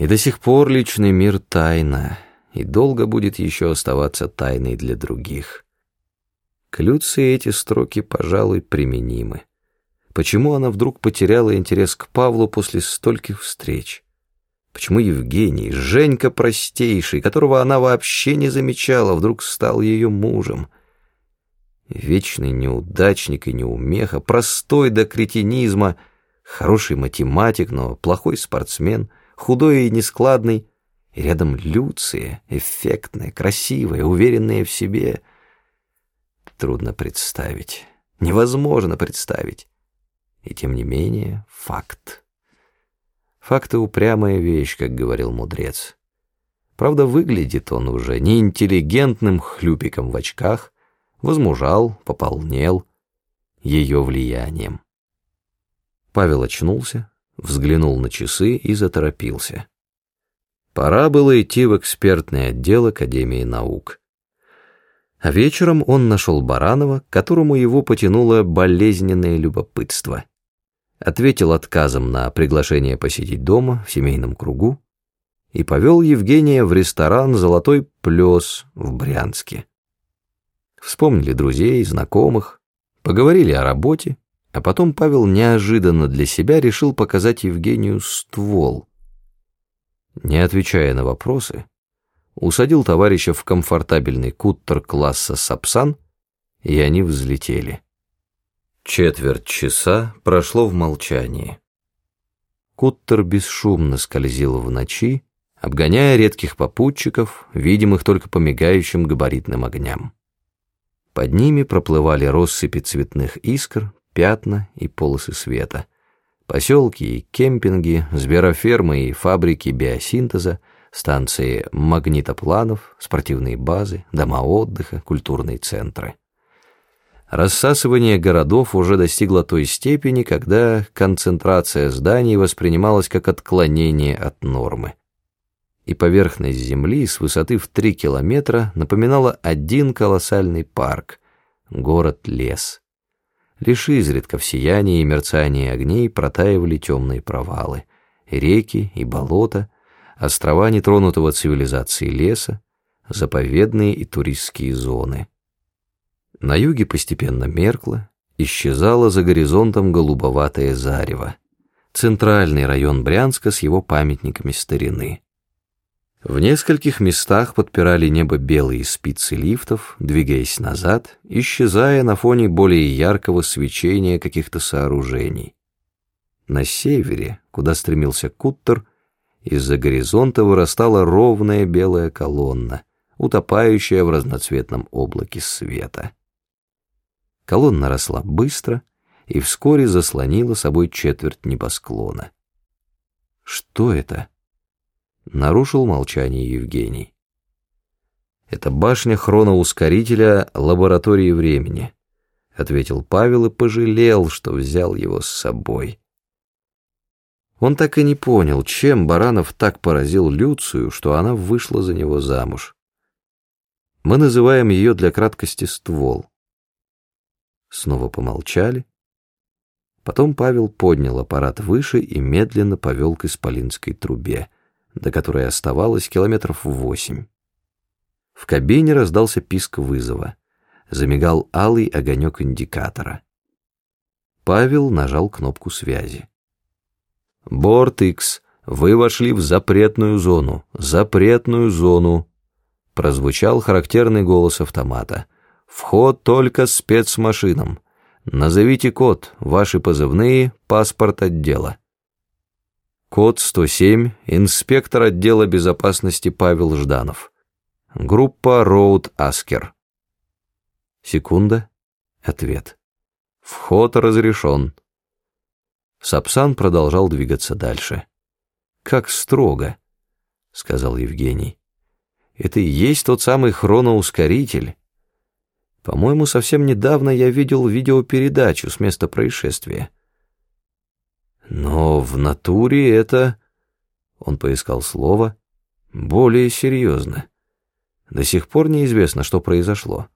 И до сих пор личный мир тайна, и долго будет еще оставаться тайной для других. К Люции эти строки, пожалуй, применимы. Почему она вдруг потеряла интерес к Павлу после стольких встреч? Почему Евгений, Женька простейший, которого она вообще не замечала, вдруг стал ее мужем? Вечный неудачник и неумеха, простой до кретинизма, хороший математик, но плохой спортсмен, худой и нескладный, и рядом Люция, эффектная, красивая, уверенная в себе. Трудно представить, невозможно представить. И тем не менее, факт. Факты упрямая вещь, как говорил мудрец. Правда, выглядит он уже неинтеллигентным хлюпиком в очках, возмужал, пополнел ее влиянием. Павел очнулся, взглянул на часы и заторопился. Пора было идти в экспертный отдел Академии наук. А вечером он нашел Баранова, которому его потянуло болезненное любопытство ответил отказом на приглашение посетить дома в семейном кругу и повел Евгения в ресторан «Золотой плес» в Брянске. Вспомнили друзей, знакомых, поговорили о работе, а потом Павел неожиданно для себя решил показать Евгению ствол. Не отвечая на вопросы, усадил товарища в комфортабельный куттер класса «Сапсан», и они взлетели. Четверть часа прошло в молчании. Куттер бесшумно скользил в ночи, обгоняя редких попутчиков, видимых только по мигающим габаритным огням. Под ними проплывали россыпи цветных искр, пятна и полосы света. Поселки и кемпинги, зверофермы и фабрики биосинтеза, станции магнитопланов, спортивные базы, дома отдыха, культурные центры. Рассасывание городов уже достигло той степени, когда концентрация зданий воспринималась как отклонение от нормы. И поверхность Земли с высоты в три километра напоминала один колоссальный парк, город-лес. Лишь изредка в сиянии и мерцании огней протаивали темные провалы, реки и болота, острова нетронутого цивилизации леса, заповедные и туристские зоны. На юге постепенно меркло, исчезало за горизонтом голубоватое зарево. Центральный район Брянска с его памятниками старины. В нескольких местах подпирали небо белые спицы лифтов, двигаясь назад, исчезая на фоне более яркого свечения каких-то сооружений. На севере, куда стремился Куттер, из-за горизонта вырастала ровная белая колонна, утопающая в разноцветном облаке света. Колонна росла быстро и вскоре заслонила собой четверть небосклона. «Что это?» — нарушил молчание Евгений. «Это башня хроноускорителя лаборатории времени», — ответил Павел и пожалел, что взял его с собой. Он так и не понял, чем Баранов так поразил Люцию, что она вышла за него замуж. Мы называем ее для краткости ствол. Снова помолчали. Потом Павел поднял аппарат выше и медленно повел к исполинской трубе, до которой оставалось километров восемь. В кабине раздался писк вызова. Замигал алый огонек индикатора. Павел нажал кнопку связи. «Борт X, вы вошли в запретную зону, запретную зону», прозвучал характерный голос автомата. Вход только спецмашинам. Назовите код, ваши позывные, паспорт отдела. Код 107, инспектор отдела безопасности Павел Жданов. Группа Роуд Аскер. Секунда. Ответ. Вход разрешен. Сапсан продолжал двигаться дальше. «Как строго», — сказал Евгений. «Это и есть тот самый хроноускоритель, по-моему, совсем недавно я видел видеопередачу с места происшествия. Но в натуре это... Он поискал слово. Более серьезно. До сих пор неизвестно, что произошло.